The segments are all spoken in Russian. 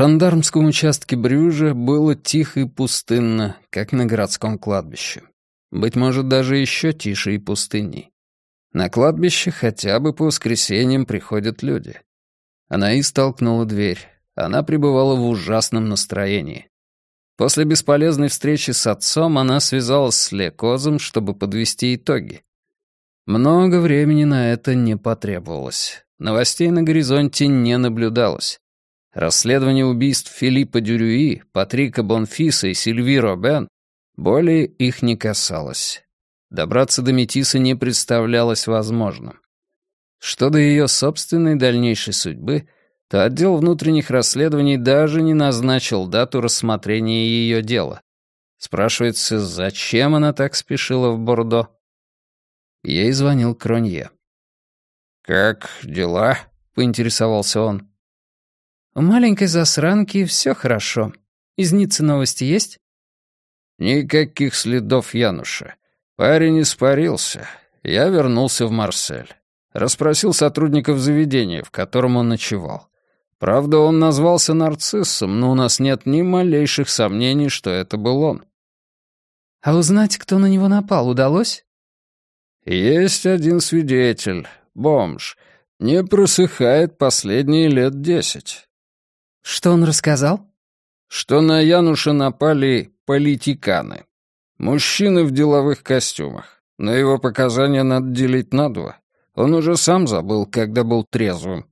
жандармском участке Брюжа было тихо и пустынно, как на городском кладбище. Быть может, даже еще тише и пустынней. На кладбище хотя бы по воскресеньям приходят люди. Она и столкнула дверь. Она пребывала в ужасном настроении. После бесполезной встречи с отцом она связалась с Лекозом, чтобы подвести итоги. Много времени на это не потребовалось. Новостей на горизонте не наблюдалось. Расследование убийств Филиппа Дюрюи, Патрика Бонфиса и Сильви Робен более их не касалось. Добраться до Метиса не представлялось возможным. Что до ее собственной дальнейшей судьбы, то отдел внутренних расследований даже не назначил дату рассмотрения ее дела. Спрашивается, зачем она так спешила в Бордо? Ей звонил Кронье. «Как дела?» — поинтересовался он. «У маленькой засранки все хорошо. Из Ниццы новости есть?» «Никаких следов Януша. Парень испарился. Я вернулся в Марсель. Расспросил сотрудников заведения, в котором он ночевал. Правда, он назвался нарциссом, но у нас нет ни малейших сомнений, что это был он. А узнать, кто на него напал, удалось? Есть один свидетель, бомж. Не просыхает последние лет десять. Что он рассказал? Что на Януша напали политиканы. Мужчины в деловых костюмах. Но его показания надо делить на два. Он уже сам забыл, когда был трезвым.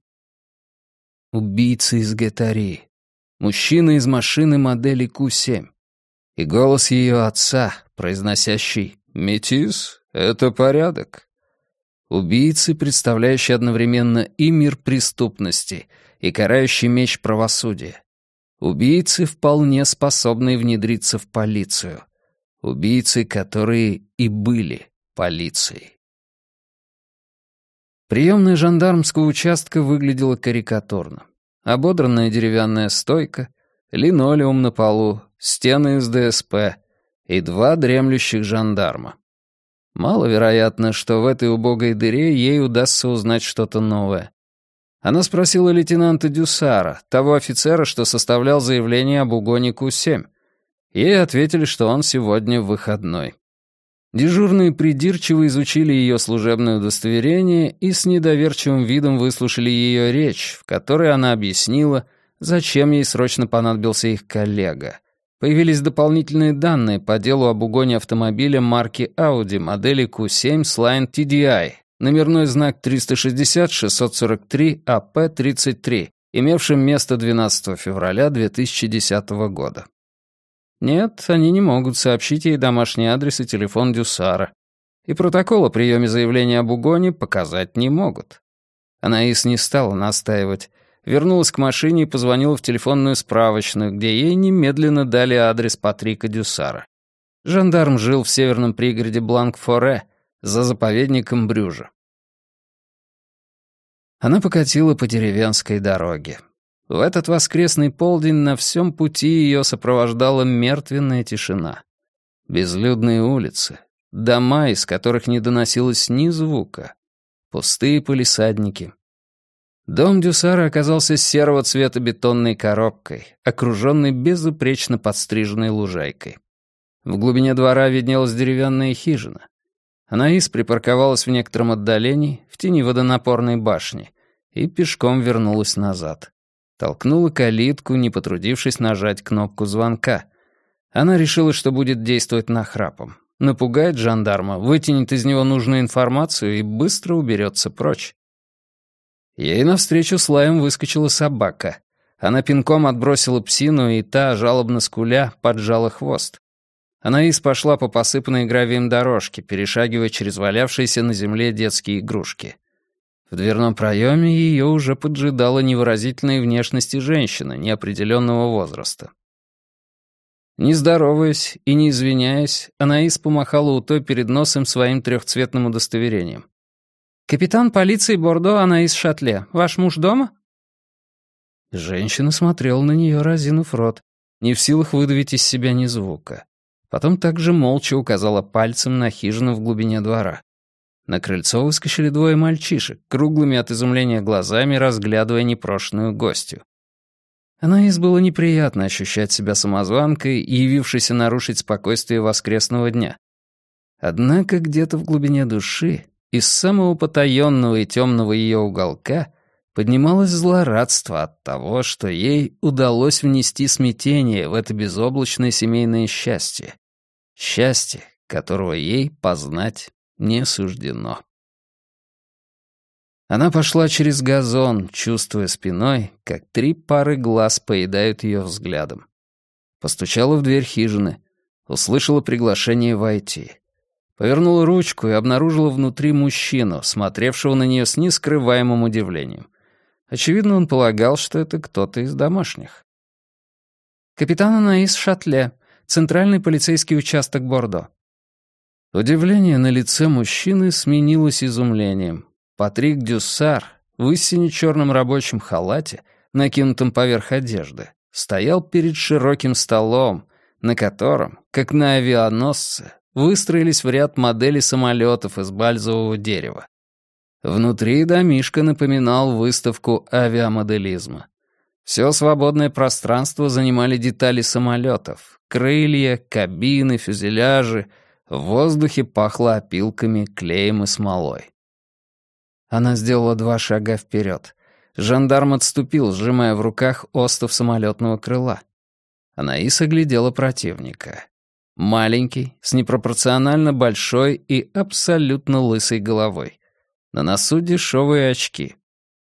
Убийца из Гетари. Мужчина из машины модели Q7. И голос ее отца, произносящий «Метис, это порядок». Убийцы, представляющие одновременно и мир преступности, и карающий меч правосудия. Убийцы, вполне способные внедриться в полицию. Убийцы, которые и были полицией. Приемная жандармского участка выглядела карикатурно. Ободранная деревянная стойка, линолеум на полу, стены из ДСП и два дремлющих жандарма. Маловероятно, что в этой убогой дыре ей удастся узнать что-то новое. Она спросила лейтенанта Дюсара, того офицера, что составлял заявление об угоне Ку-7. Ей ответили, что он сегодня выходной. Дежурные придирчиво изучили ее служебное удостоверение и с недоверчивым видом выслушали ее речь, в которой она объяснила, зачем ей срочно понадобился их коллега. Появились дополнительные данные по делу об угоне автомобиля марки Audi модели Q7 с Line TDI, номерной знак 360-643 АП-33, имевшим место 12 февраля 2010 года. Нет, они не могут сообщить ей домашний адрес и телефон Дюсара. И протокол о приеме заявления об угоне показать не могут. Анаис не стала настаивать. Вернулась к машине и позвонила в телефонную справочную, где ей немедленно дали адрес Патрика Дюсара. Жандарм жил в северном пригороде Бланк-Форе, за заповедником Брюжа. Она покатила по деревенской дороге. В этот воскресный полдень на всем пути ее сопровождала мертвенная тишина. Безлюдные улицы, дома, из которых не доносилось ни звука, пустые полисадники. Дом Дюсара оказался серого цвета бетонной коробкой, окруженной безупречно подстриженной лужайкой. В глубине двора виднелась деревянная хижина. Анаис припарковалась в некотором отдалении, в тени водонапорной башни, и пешком вернулась назад. Толкнула калитку, не потрудившись нажать кнопку звонка. Она решила, что будет действовать нахрапом. Напугает жандарма, вытянет из него нужную информацию и быстро уберется прочь. Ей навстречу с лаем выскочила собака. Она пинком отбросила псину, и та, жалобно скуля, поджала хвост. Анаис пошла по посыпанной гравием дорожке, перешагивая через валявшиеся на земле детские игрушки. В дверном проеме ее уже поджидала невыразительной внешности женщина неопределенного возраста. Не здороваясь и не извиняясь, Анаис помахала у той перед носом своим трехцветным удостоверением. «Капитан полиции Бордо Анаис Шатле, ваш муж дома?» Женщина смотрела на нее, разинув рот, не в силах выдавить из себя ни звука. Потом также молча указала пальцем на хижину в глубине двора. На крыльцо выскочили двое мальчишек, круглыми от изумления глазами разглядывая непрошенную гостью. Анаис было неприятно ощущать себя самозванкой и явившейся нарушить спокойствие воскресного дня. Однако где-то в глубине души, из самого потаенного и темного ее уголка, поднималось злорадство от того, что ей удалось внести смятение в это безоблачное семейное счастье. Счастье, которого ей познать не суждено. Она пошла через газон, чувствуя спиной, как три пары глаз поедают ее взглядом. Постучала в дверь хижины, услышала приглашение войти. Повернула ручку и обнаружила внутри мужчину, смотревшего на нее с нескрываемым удивлением. Очевидно, он полагал, что это кто-то из домашних. «Капитан Анаис Шатле, Центральный полицейский участок Бордо». Удивление на лице мужчины сменилось изумлением. Патрик Дюссар в истине черном рабочем халате, накинутом поверх одежды, стоял перед широким столом, на котором, как на авианосце, выстроились в ряд модели самолетов из бальзового дерева. Внутри домишка напоминал выставку авиамоделизма. Все свободное пространство занимали детали самолетов, крылья, кабины, фюзеляжи, в воздухе пахло опилками, клеем и смолой. Она сделала два шага вперед. Жандарм отступил, сжимая в руках остов самолетного крыла. Анаис оглядела противника. Маленький, с непропорционально большой и абсолютно лысой головой. На носу дешевые очки.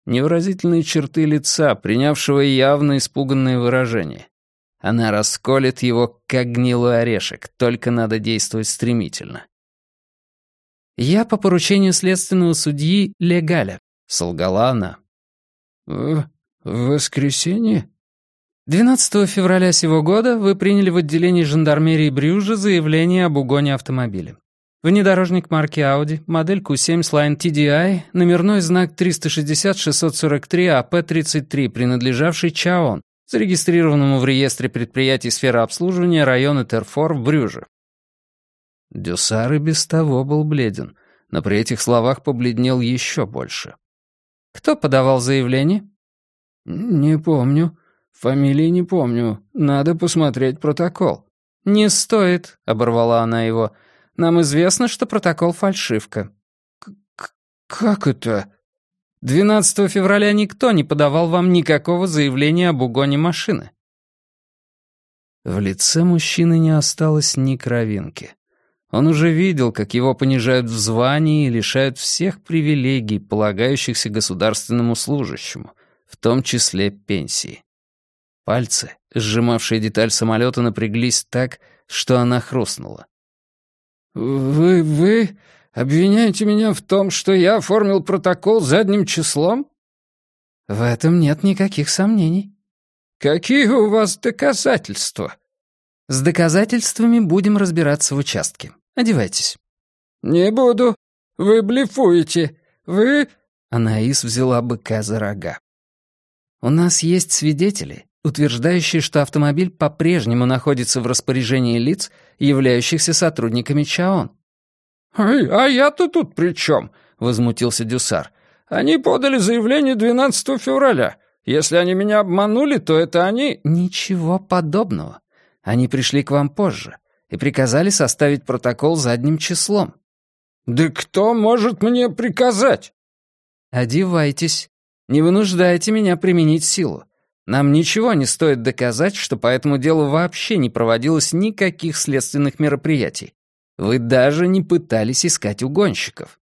Невыразительные черты лица, принявшего явно испуганное выражение. Она расколет его, как гнилой орешек, только надо действовать стремительно. «Я по поручению следственного судьи Легаля», — солгала она. «В, воскресенье?» 12 февраля сего года вы приняли в отделении жандармерии Брюжа заявление об угоне автомобиля. Внедорожник марки Audi, модель Q7 Sline TDI, номерной знак 360-643 AP33, принадлежавший Чаон, зарегистрированному в реестре предприятий сферы обслуживания района Терфор в Брюже. Дюсар и без того был бледен, но при этих словах побледнел еще больше. «Кто подавал заявление?» «Не помню. Фамилии не помню. Надо посмотреть протокол». «Не стоит», — оборвала она его. «Нам известно, что протокол фальшивка». «Как это?» 12 февраля никто не подавал вам никакого заявления об угоне машины». В лице мужчины не осталось ни кровинки. Он уже видел, как его понижают в звании и лишают всех привилегий, полагающихся государственному служащему, в том числе пенсии. Пальцы, сжимавшие деталь самолета, напряглись так, что она хрустнула. «Вы... вы обвиняете меня в том, что я оформил протокол задним числом?» «В этом нет никаких сомнений». «Какие у вас доказательства?» «С доказательствами будем разбираться в участке. Одевайтесь». «Не буду. Вы блефуете. Вы...» Анаис взяла быка за рога. «У нас есть свидетели, утверждающие, что автомобиль по-прежнему находится в распоряжении лиц, являющихся сотрудниками ЧАОН». «Ай, а я-то тут при чем?» — возмутился Дюсар. «Они подали заявление 12 февраля. Если они меня обманули, то это они...» «Ничего подобного. Они пришли к вам позже и приказали составить протокол задним числом». «Да кто может мне приказать?» «Одевайтесь. Не вынуждайте меня применить силу. Нам ничего не стоит доказать, что по этому делу вообще не проводилось никаких следственных мероприятий. Вы даже не пытались искать угонщиков».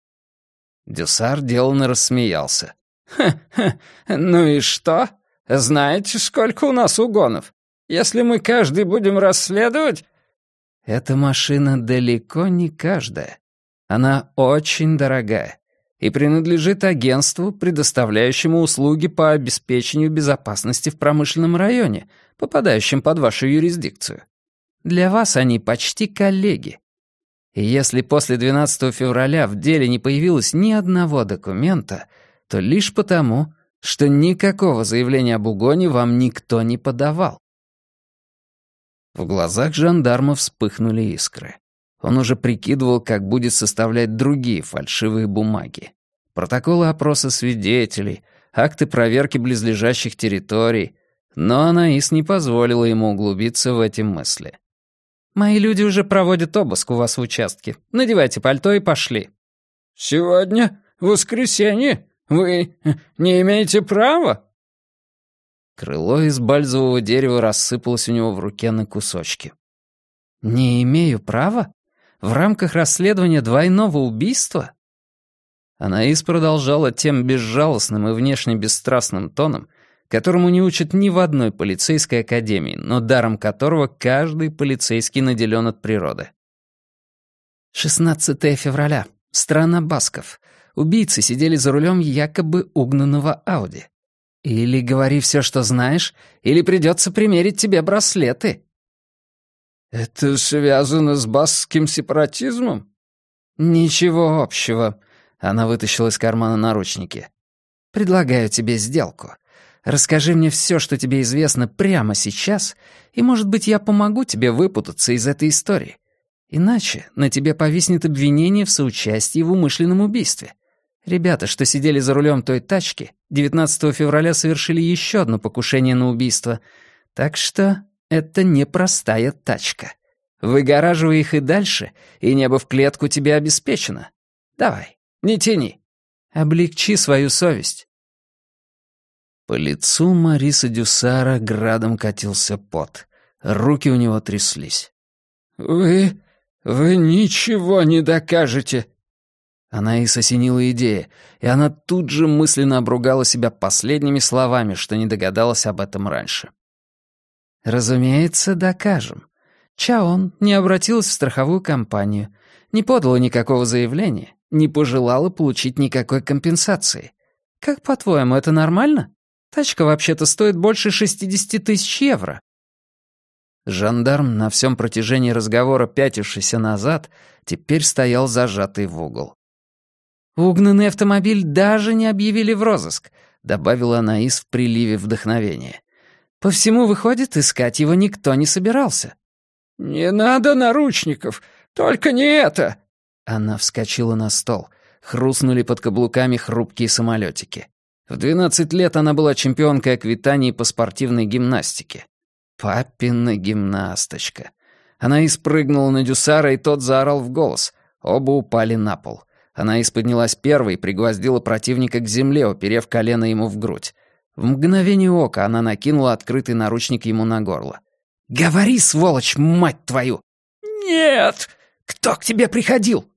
Дюсар деланно рассмеялся. «Ха-ха, ну и что? Знаете, сколько у нас угонов? Если мы каждый будем расследовать, эта машина далеко не каждая. Она очень дорогая и принадлежит агентству, предоставляющему услуги по обеспечению безопасности в промышленном районе, попадающем под вашу юрисдикцию. Для вас они почти коллеги. И если после 12 февраля в деле не появилось ни одного документа, то лишь потому, что никакого заявления об угоне вам никто не подавал. В глазах жандарма вспыхнули искры. Он уже прикидывал, как будет составлять другие фальшивые бумаги. Протоколы опроса свидетелей, акты проверки близлежащих территорий, Но Анаис не позволила ему углубиться в эти мысли. «Мои люди уже проводят обыск у вас в участке. Надевайте пальто и пошли». «Сегодня воскресенье? Вы не имеете права?» Крыло из бальзового дерева рассыпалось у него в руке на кусочки. «Не имею права? В рамках расследования двойного убийства?» Анаис продолжала тем безжалостным и внешне бесстрастным тоном, которому не учат ни в одной полицейской академии, но даром которого каждый полицейский наделен от природы. 16 февраля. Страна Басков. Убийцы сидели за рулем якобы угнанного Ауди. Или говори все, что знаешь, или придется примерить тебе браслеты. Это связано с баскским сепаратизмом? Ничего общего. Она вытащила из кармана наручники. Предлагаю тебе сделку. Расскажи мне все, что тебе известно прямо сейчас, и, может быть, я помогу тебе выпутаться из этой истории. Иначе на тебе повиснет обвинение в соучастии в умышленном убийстве. Ребята, что сидели за рулем той тачки, 19 февраля совершили еще одно покушение на убийство. Так что это непростая тачка. Выгораживай их и дальше, и небо в клетку тебе обеспечено. Давай, не тяни. Облегчи свою совесть. По лицу Мариса Дюсара градом катился пот. Руки у него тряслись. «Вы... вы ничего не докажете!» Она и осенила идея, и она тут же мысленно обругала себя последними словами, что не догадалась об этом раньше. «Разумеется, докажем. Чаон не обратилась в страховую компанию, не подала никакого заявления, не пожелала получить никакой компенсации. Как, по-твоему, это нормально? Тачка вообще-то стоит больше 60 тысяч евро». Жандарм, на всем протяжении разговора пятившийся назад, теперь стоял зажатый в угол. «Угнанный автомобиль даже не объявили в розыск», — добавила Анаис в приливе вдохновения. «По всему, выходит, искать его никто не собирался». «Не надо наручников, только не это!» Она вскочила на стол. Хрустнули под каблуками хрупкие самолетики. В 12 лет она была чемпионкой Аквитании по спортивной гимнастике. Папина гимнасточка. Она испрыгнула на Дюсара, и тот заорал в голос. Оба упали на пол. Она исподнялась первой и пригвоздила противника к земле, уперев колено ему в грудь. В мгновение ока она накинула открытый наручник ему на горло. «Говори, сволочь, мать твою!» «Нет!» «Кто к тебе приходил?»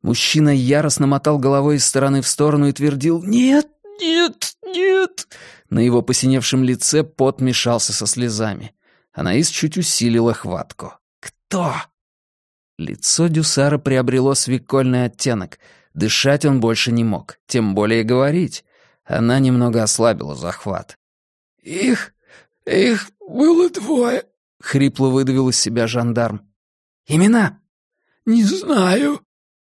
Мужчина яростно мотал головой из стороны в сторону и твердил «Нет, нет, нет!» На его посиневшем лице пот мешался со слезами. Анаис чуть усилила хватку. «Кто?» Лицо Дюсара приобрело свекольный оттенок. Дышать он больше не мог, тем более говорить. Она немного ослабила захват. «Их... их было двое», — хрипло выдавил из себя жандарм. «Имена?» «Не знаю».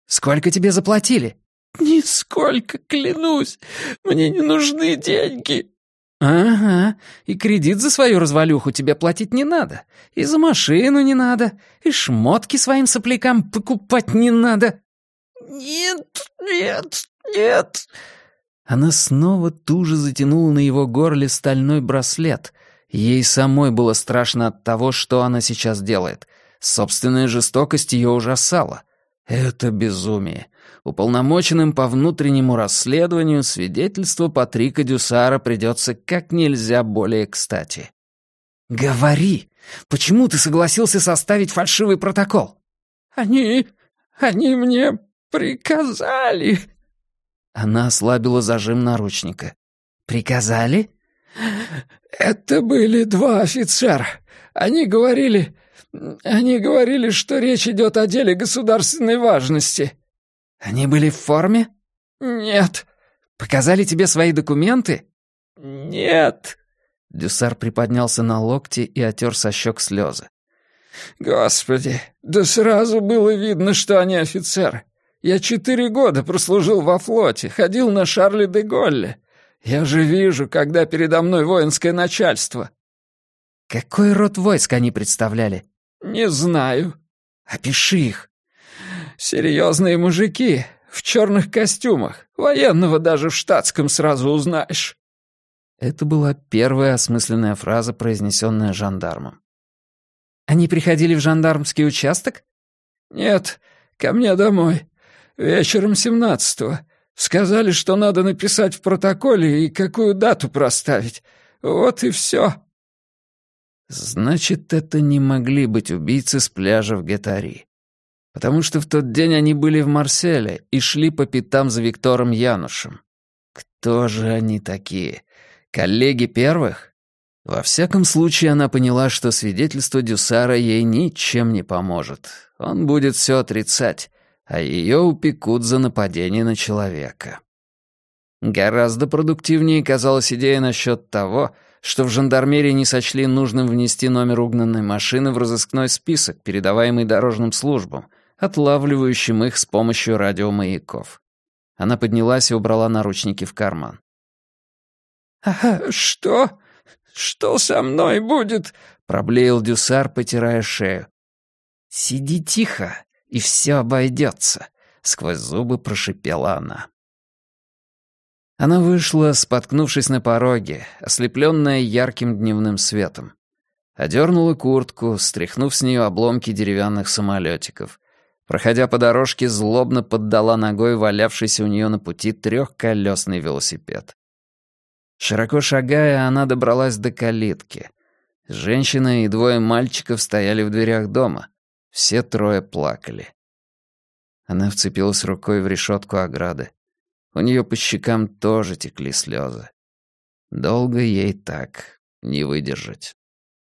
«Сколько тебе заплатили?» «Нисколько, клянусь. Мне не нужны деньги». «Ага, и кредит за свою развалюху тебе платить не надо, и за машину не надо, и шмотки своим соплякам покупать не надо». «Нет, нет, нет». Она снова туже затянула на его горле стальной браслет. Ей самой было страшно от того, что она сейчас делает. Собственная жестокость ее ужасала. Это безумие. Уполномоченным по внутреннему расследованию свидетельство Патрика Дюсара придется как нельзя более кстати. «Говори! Почему ты согласился составить фальшивый протокол?» «Они... они мне приказали...» Она ослабила зажим наручника. «Приказали?» «Это были два офицера. Они говорили... они говорили, что речь идет о деле государственной важности». «Они были в форме?» «Нет». «Показали тебе свои документы?» «Нет». Дюсар приподнялся на локти и отер со щек слезы. «Господи, да сразу было видно, что они офицеры. Я четыре года прослужил во флоте, ходил на Шарли де Голле. Я же вижу, когда передо мной воинское начальство». «Какой род войск они представляли?» «Не знаю». «Опиши их». Серьезные мужики, в черных костюмах. Военного даже в штатском сразу узнаешь». Это была первая осмысленная фраза, произнесенная жандармом. «Они приходили в жандармский участок?» «Нет, ко мне домой. Вечером семнадцатого. Сказали, что надо написать в протоколе и какую дату проставить. Вот и все». Значит, это не могли быть убийцы с пляжа в Гетари. Потому что в тот день они были в Марселе и шли по пятам за Виктором Янушем. Кто же они такие? Коллеги первых? Во всяком случае, она поняла, что свидетельство Дюсара ей ничем не поможет. Он будет все отрицать, а ее упекут за нападение на человека. Гораздо продуктивнее казалась идея насчет того, что в жандармерии не сочли нужным внести номер угнанной машины в разыскной список, передаваемый дорожным службам, отлавливающим их с помощью радиомаяков. Она поднялась и убрала наручники в карман. «А что? Что со мной будет?» — проблеял Дюсар, потирая шею. «Сиди тихо, и все обойдется», — сквозь зубы прошипела она. Она вышла, споткнувшись на пороге, ослепленная ярким дневным светом. Одернула куртку, стряхнув с нее обломки деревянных самолетиков. Проходя по дорожке, злобно поддала ногой валявшийся у нее на пути трехколесный велосипед. Широко шагая, она добралась до калитки. Женщина и двое мальчиков стояли в дверях дома. Все трое плакали. Она вцепилась рукой в решетку ограды. У нее по щекам тоже текли слезы. Долго ей так не выдержать.